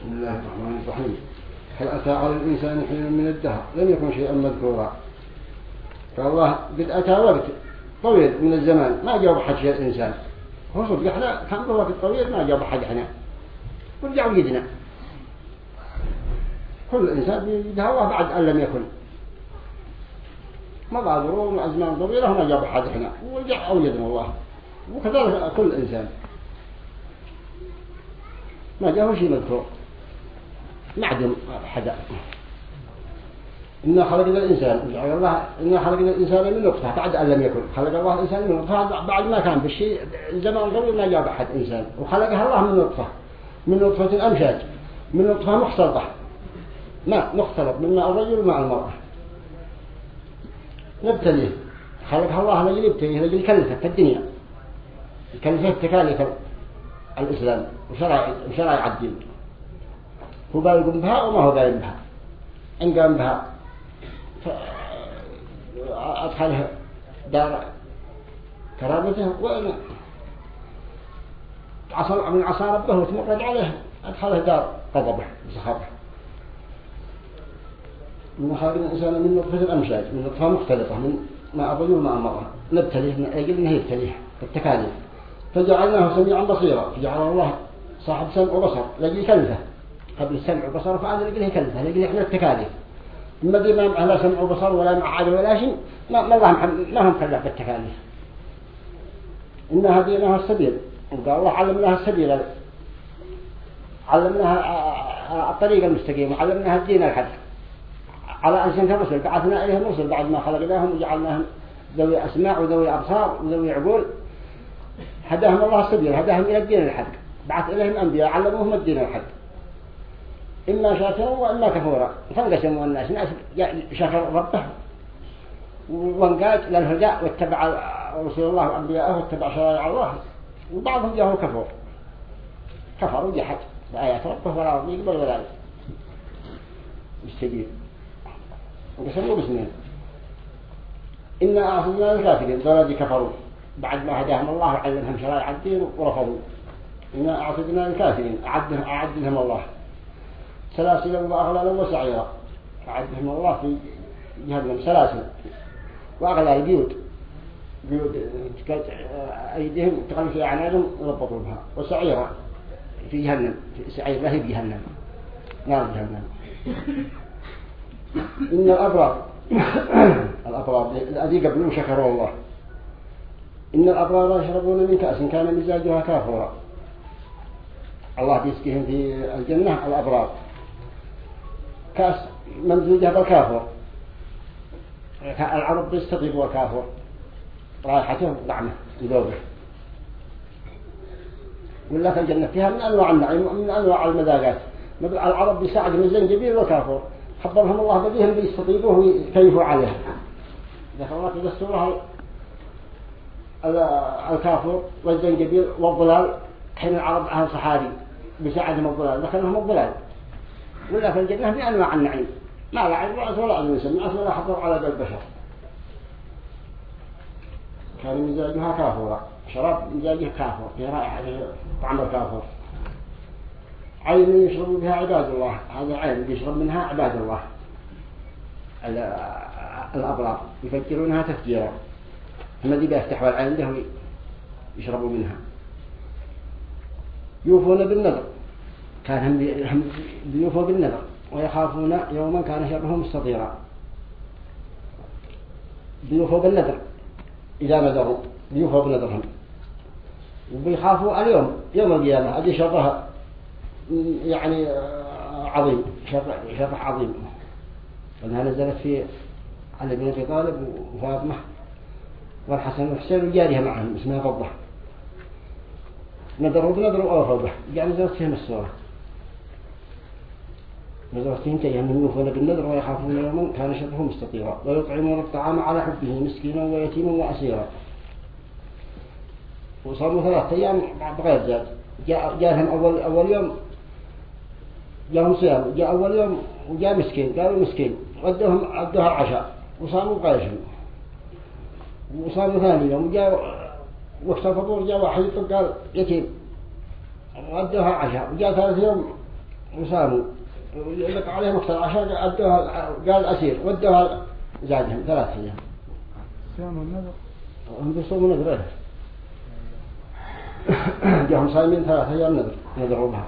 بسم الله الرحمن الرحيم. هل أتى على الإنسان حين من الدهر؟ لم يكن شيئا مذكورا. فالله قد أتى وقت طويل من الزمان ما جاوب حد شيء الإنسان. هو صدق إحنا كان بوقت طويل ما جاوب حد إحنا. ورجعوا يدنا كل إنسان الله بعد أن لم يكن. مضى ظروف وأزمان طويلة وما جاب أحد إحنا. ورجع أوجدنا الله وكذلك كل إنسان. ما جاءه شيء مذكور. معدم حدا. إنا خلقنا الإنسان. الله إنا خلقنا الإنسان من نقطة. بعد أن لم يكن. خلق الله الإنسان من نقطة. بعد ما كان بالشيء زمان طويل ما جاب أحد إنسان. وخلقها الله من نقطة. من نقطة الأمشاج من نقطة مختلطة. ماء مختلط. من ماء الرجل وماء المرأة. نبتليه خلقها الله لجل يبتليه لجل في الدنيا. يكلفه تكاليف الإسلام. وشرائع الدين. هو قال بها وما هو قال بها؟ إن قام بها. أدخله دار كرامته وإن عصر من عصا ربه وتمرد عليه أدخله دار غضبه وسخطه من خلق الإنسان من نطفة الأمشاج من نطفة مختلطة من ما أظن ما أمره نبتليه أجل أنه يبتليه التكاليف فجعلناه سميعا بصيرا. فجعل الله صاحب سمع وبصر لقي كلفة. قبل السمع والبصر فعاد لقي كلفة لقي إحنا التكاليف. ما دي ما سمع وبصر ولا مع ولا شيء ما ما الله ما هم كلف بالتكاليف. إن هديناها السبيل. وقال الله علمناها السبيل. علمناها الطريق المستقيم وعلمناها الدين الحق. على ألسنة الرسل بعثنا إليهم رسل بعد ما خلقناهم وجعلناهم ذوي أسماع وذوي أبصار وذوي عقول. هداهم الله السبيل هداهم إلى الدين الحق. بعث إليهم أنبياء علموهم الدين الحق. إما شاكرا وإما كفورا فانقسموا الناس. ناس شكر ربه وانقاد للهدى واتبع رسول الله وأنبياءه واتبع شرائع الله. وبعضهم جاءوا كفور كفر وجحد بآيات ربه ولا يقبل ولا يستجيب وقسموا بسنين إنا أعطينا الكافرين ذو كفروا. بعد ما هداهم الله وعلمهم شرائع الدين ورفضوا. إنا أعطينا الكافرين أعدهم, أعدهم الله. سلاسل وأغلالا وسعيرا أعدهم الله في جهنم سلاسل وأغلال بيوت. بيوت أيديهم تغلف في أعنادهم وربطوا بها. وسعيرا في جهنم في سعير لهي جهنم نار جهنم. إن الأبرار الأبرار الذي قبلوا شكروا الله. إن الأبرار يشربون من كأس كان مزاجها كافورا. الله بيسكيهم في الجنة الأبرار. كأس ممزوجة بالكافور. العرب بيستطيب والكافور رائحته طعمه ذوبه. ولا في الجنة فيها من أنواع النعيم ومن أنواع المذاقات. العرب بيساعد من الزنجبيل والكافور. خبرهم الله بديهم بيستطيبوه ويكيفوا عليه ذكر الله في السورة الكافر والزنجبيل والضلال. حين العرب أهل صحاري بساعدهم الضلال. ذكرهم الضلال ولا في الجنة أنواع النعيم. ما لا عين رأس ولا أذن سمع ولا حضر على البشر كان مزاجها كافورا. شراب مزاجها كافور في رائحة طعم الكافور. عين يشرب بها عباد الله. هذا عين يشرب منها عباد الله. الأبرار. يفكرونها تفجيرا هم ذي بيفتحوا العين له يشربوا منها. يوفون بالنذر. كان هم بيوفوا بالنذر ويخافون يوما كان شره مستطيرا. بيوفوا بالنذر إذا نذروا بيوفوا بنذرهم وبيخافوا اليوم يوم القيامة أدي شرها يعني عظيم شرح عظيم. وأنها نزلت في علي بن أبي طالب وفاطمة والحسن والحسين وجارها معهم اسمها فضة. نظروا بنظروا أوفوا به يعني نزلت فيهم السورة فيهم تيهم من يوفون بالنذر ويخافون يوما كان شبه مستطيرا ويطعمون الطعام على حبه مسكينا ويتيما وأسيرا. وصاموا ثلاثة أيام بغير زاد جاءهم أول أول يوم جاءهم صيام. جاء أول يوم وجاء مسكين. قالوا مسكين. ودوهم عدوها العشاء وصاموا قيشهم وصاموا ثاني يوم. جاء وقت الفطور جاء واحد قال يتيم. ودوها العشاء وجاء ثالث يوم وساموا عليهم وقت العشاء أدوها قال أسير ودوها زادهم ثلاث أيام. صيام النذر. هم بيصوموا نذر جاهم صايمين ثلاثة أيام نذر نذروا بها.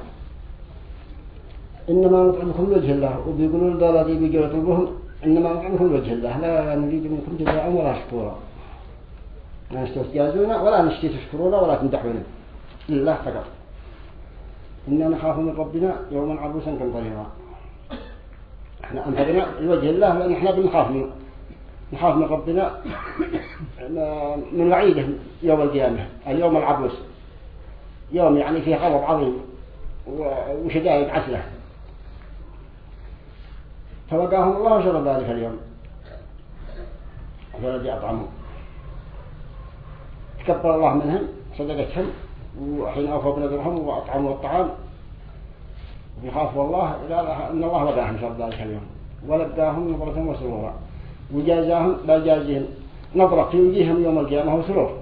إنما نطعمكم لوجه الله. وبيقولوا الدولة دي بيجوا يطلبوهم إنما نطعمكم لوجه الله. لا نريد منكم جزاء ولا شكورا. لا نستجازونا ولا نشتي تشكرونا ولا تمدحونا لله فقط. إنا نخاف من ربنا يوما عبوسا كالظهيرا إحنا أنفقنا لوجه الله لأن إحنا بنخاف من نخاف من ربنا من وعيده يوم القيامة اليوم العبوس. يوم يعني فيه غضب عظيم وشدائد عسلة. فوقاهم الله شر ذلك اليوم. فالذي أطعمهم تكبر الله منهم صدقتهم. وحين أوفوا بنذرهم وأطعموا الطعام يخافوا الله قال إن الله وقاهم شر ذلك اليوم. ولقاهم نظرة وسرورا. وجازاهم بل جازهم نظرة في وجيههم يوم القيامة وسرور.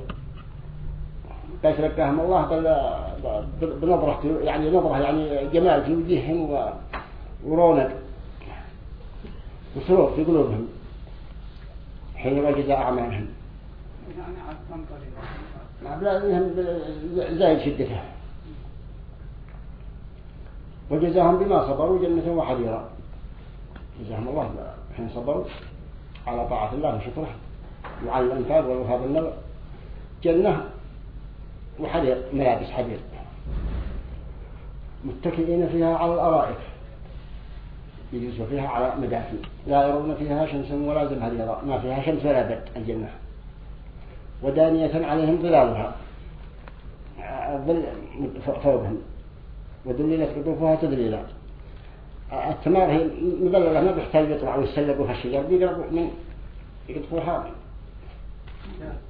لقاهم الله بل بنظرة يعني نظرة يعني جمال في وجيههم ورونق. وسرور في قلوبهم. حين جزاء أعمالهم. يعني زايد شدتها وجزاهم بما صبروا جنة وحريرا. جزاهم الله حين صبروا. على طاعة الله وشكره. وعلى الأنفاق والوفاء بالنظر جنة وحرير ملابس حرير. متكئين فيها على الأرائك. يجلسوا فيها على مدافن. لا يرون فيها شمس ولا زمهريرا. ما فيها شمس ولا برد الجنة. ودانية عليهم ظلالها. ظل فوقهم. وذللت قطوفها تذليلا الثمار هي مذللة ما بيحتاج يطلعوا يسلقوا في الشجر بيقربوا من يقطفوها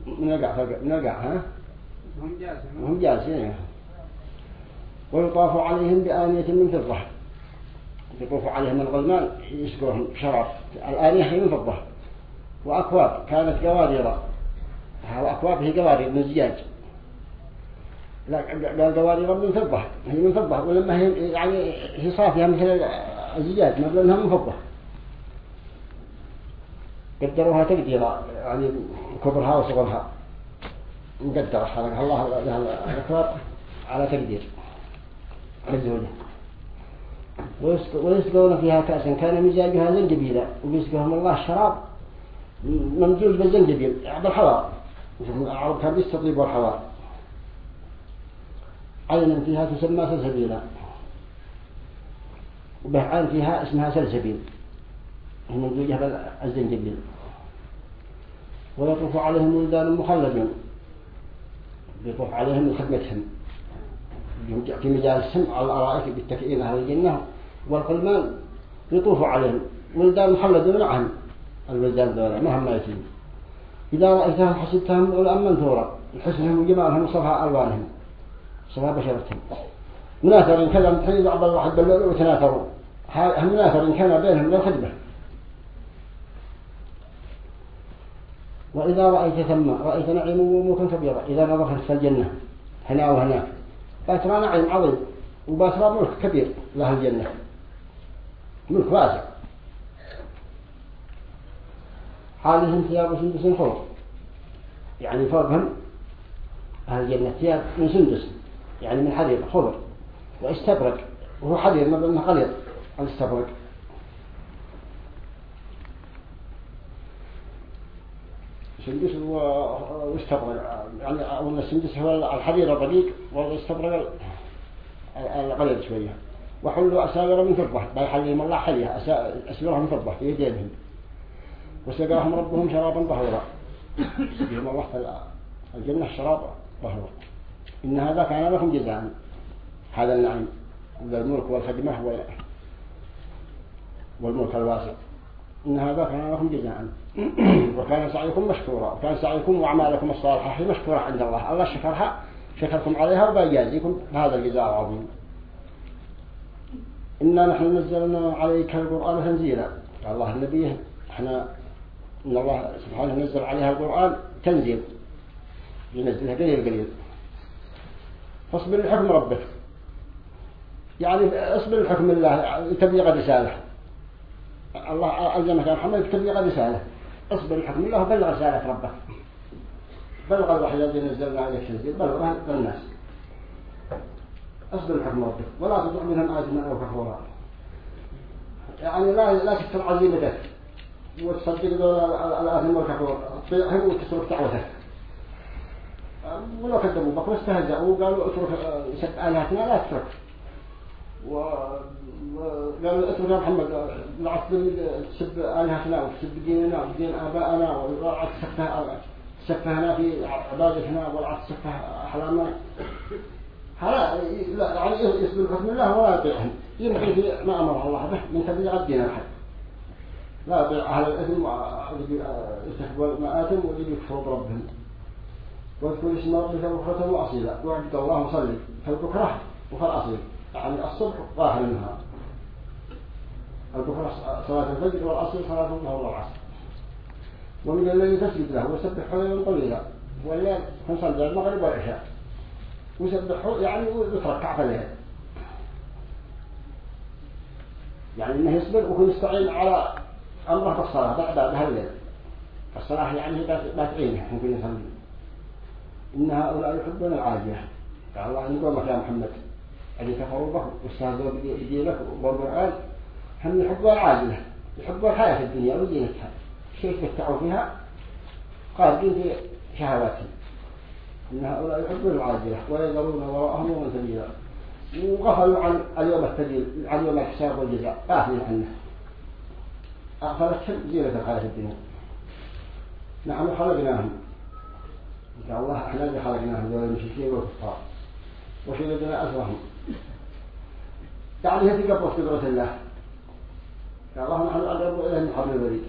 من القع من القع ها؟ هم جالسين. ويطاف عليهم بآنية من فضة. يطوف عليهم الغلمان يسقوهم شراب. الآنية هي من فضة. وأكواب كانت قوارير وأكواب هي قوارير من زجاج لا قال قوارير من فضة. هي من فضة. ولما هي يعني هي صافية مثل الزجاج ما لأنها من فضة. قدروها تقديرا يعني كبرها وصغرها. مقدرة خلقها الله لها الأكواب على تقدير. الزوجة. ويسقون فيها كأسا. كان مزاجها زنجبيلا ويسقهم الله شراب ممزوج بالزنجبيل. بالحوار العرب كان يستطيب الحوار عين فيها تسمى سلسبيلا. وبهعان فيها اسمها سلسبيل. ممزوجة بالزنجبيل ويطوف عليهم ولدان مخلدون. يطوف عليهم لخدمتهم. في مجالسهم على الأرائك بالتكئين أهل الجنة والقلمان. يطوف عليهم. ولدان مخلدون معهم. الولدان ذولا ما هم ميتين. إذا رأيتهم حسبتهم أولا منثورا حسنهم وجمالهم وصفاء ألوانهم. صفاء بشرتهم. مناثر كذا حين بعض الواحد باللؤلؤ وتناثروا. هم مناثر كان بينهم للخدمة وإذا رأيت ثم رأيت نعيم وملكا كبيرا إذا نظرت في الجنة. هنا وهناك باترى نعيم عظيم. وباترى ملك كبير له الجنة. ملك واسع. حالهم ثياب سندس خضر يعني فوقهم أهل الجنة ثياب من سندس. يعني من حديد خضر. واستبرق. وهو حديد ما بأنه غليظ. الاستبرق سندس واستبرق. يعني أو السندس هو الحديد الرقيق والاستبرق الغليظ شوية. وحلوا أساور من فضة. بيحلهم الله حليها. أساورها من فضة. في يدينهم وسقاهم ربهم شرابا طهورا. سقيهم الله في الجنة شراب طهور. إن هذا كان لكم جزاء. هذا النعيم. والملك والخدمة والملك الواسع. إن هذا كان لكم جزاء. وكان سعيكم مشكورا. وكان سعيكم وأعمالكم الصالحة مشكورة عند الله. الله شكرها. شكركم عليها وبيجازيكم هذا الجزاء العظيم. إنا نحن نزلنا عليك القرآن تنزيلا. الله النبي إحنا إن الله سبحانه نزل عليها القرآن تنزيل. ينزلها قليل قليل فاصبر لحكم ربك. يعني اصبر لحكم الله تبليغ الرسالة الله ألزمك يا محمد تبليغ الرسالة اصبر لحكم الله وبلغ رسالة ربك. بلغ الوحي الذي نزلنا عليك تنزيل بلغ الناس. اصبر لحكم ربك. ولا تطع منهم آثما أو كفورا يعني لا لا تكثر عزيمتك. وتصدق دول الآثم والكفور تطيعهم وتترك دعوتك ولو كذبوا بك واستهزأوا وقالوا اترك سب آلهتنا لا تترك. وقالوا اترك يا محمد لا تسب آلهتنا وتسب ديننا ودين آبائنا ولا تسفهنا في عبادتنا ولا تسفه أحلامنا هلا يعني يسبب حكم الله ولا يطيعهم يمكن في ما أمر الله به من تبليغ الدين أحد لا يطيع أهل الإثم يستحبوا المآثم والذي يكفروا بربهم. واذكر اسم ربك بكرة وأصيلا. وعبد الله مصلي فالبكرة وفالأصيل يعني الصبح ظاهر النهار البكرة صلاة الفجر والأصيل صلاة الظهر والعصر. ومن الليل تسجد له وسبح ليلا طويلا والليل فنصلي المغرب والعشاء. ويسبحه يعني ويتركع في الليل. يعني إنه يصبر وهو يستعين على امره في الصلاة بعد الليل الصلاة يعني لا تعينه ممكن يصلي إن هؤلاء يحبون العاجلة. قال الله إن قومك يا محمد اللي كفروا به واستهزئوا بدينك والقران هم يحبون العاجلة يحبون الحياة الدنيا وزينتها شيء يتمتعوا فيها؟ خارجين في شهواتهم. إن هؤلاء يحبون العاجلة ويذرون وراءهم يوما ثقيلا وغفلوا عن اليوم الثقيل عن يوم الحساب والجزاء. غافلين عنه. أغفلتهم زينة الحياة الدنيا. نحن خلقناهم. إن الله إحنا اللي خلقناهم ذول المشركين والكفار وشهدنا أسرهم؟ يعني هي تقبل قدرة الله. قال الله نحن أقرب إليه من حبل الوريد.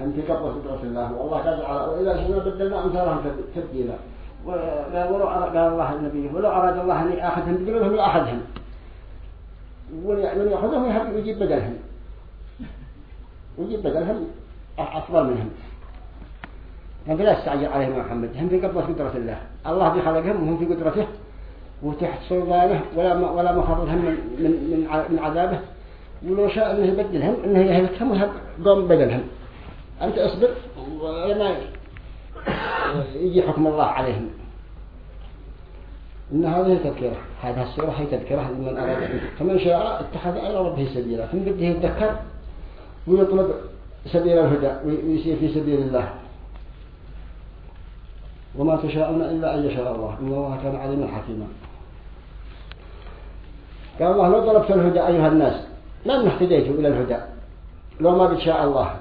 هم قبضة قدرة الله. والله قال على وإذا شئنا بدلنا أمثالهم تبديلا. ولو قال الله النبي ولو أراد الله أن يأخذهم بدلهم لأخذهم. ومن يأخذهم يجيب بدلهم. ويجيب بدلهم أفضل منهم يعني لا استعجل عليهم محمد؟ هم في قبضة قدرة الله. الله بخلقهم وهم في قدرته. وتحت سلطانه ولا ولا مخرجهم من من من عذابه. ولو شاء أنه يبدلهم أنه يهلكهم ويهلك قوم بدلهم أنت اصبر وما يجي حكم الله عليهم. إن هذه تذكرة هذه السورة هي تذكرة لمن أراد. فمن شاء اتخذ إلى ربه سبيلا. ثم بده يتذكر ويطلب سبيل الهدى؟ ويسير في سبيل الله؟ وما تشاءون إلا أن يشاء الله. إن الله كان عليما حكيما. قال الله لو طلبت الهدى أيها الناس لن اهتديتوا إلى الهدى. لو ما قد شاء الله.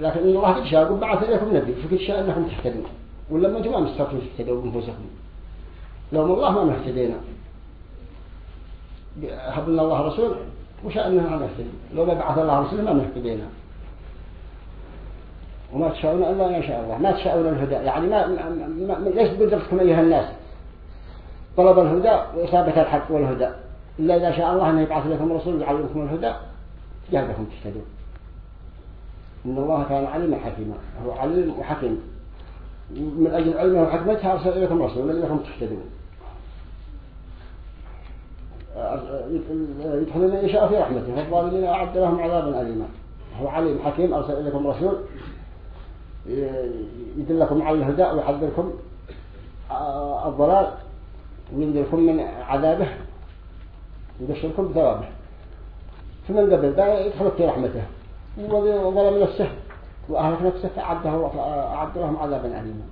لكن إن الله قد شاء بعث إليكم نبي. فقد شاء أنكم تهتدون. ولما أنتم ما مستطيعون تهتدوا بأنفسكم. لو الله ما مهتدينا. هب الله رسول. أننا ما نهتدي؟ لو بعث الله رسول ما مهتدينا وما تشاءون إلا إن شاء الله. ما تشاءون الهدى. يعني ما, ما, ليس بقدرتكم أيها الناس؟ طلب الهدى وإصابة الحق والهدى. إلا إذا شاء الله أن يبعث لكم رسول يعلمكم الهدى جاءكم تهتدون. إن الله كان عليما حكيما. هو عليم وحكيم. من أجل علمه وحكمته أرسل إليكم رسولا لكم تهتدون. يدخلون من يشاء في رحمته فالظالمين أعد لهم عذابا أليما. هو عليم حكيم أرسل إليكم رسول يدلكم على الهدى ويحذركم الضلال وينذركم من عذابه ويبشركم بثوابه. فمن قبل يدخل في رحمته. وظلم نفسه وأهلك نفسه فأعد لهم عذابا أليما.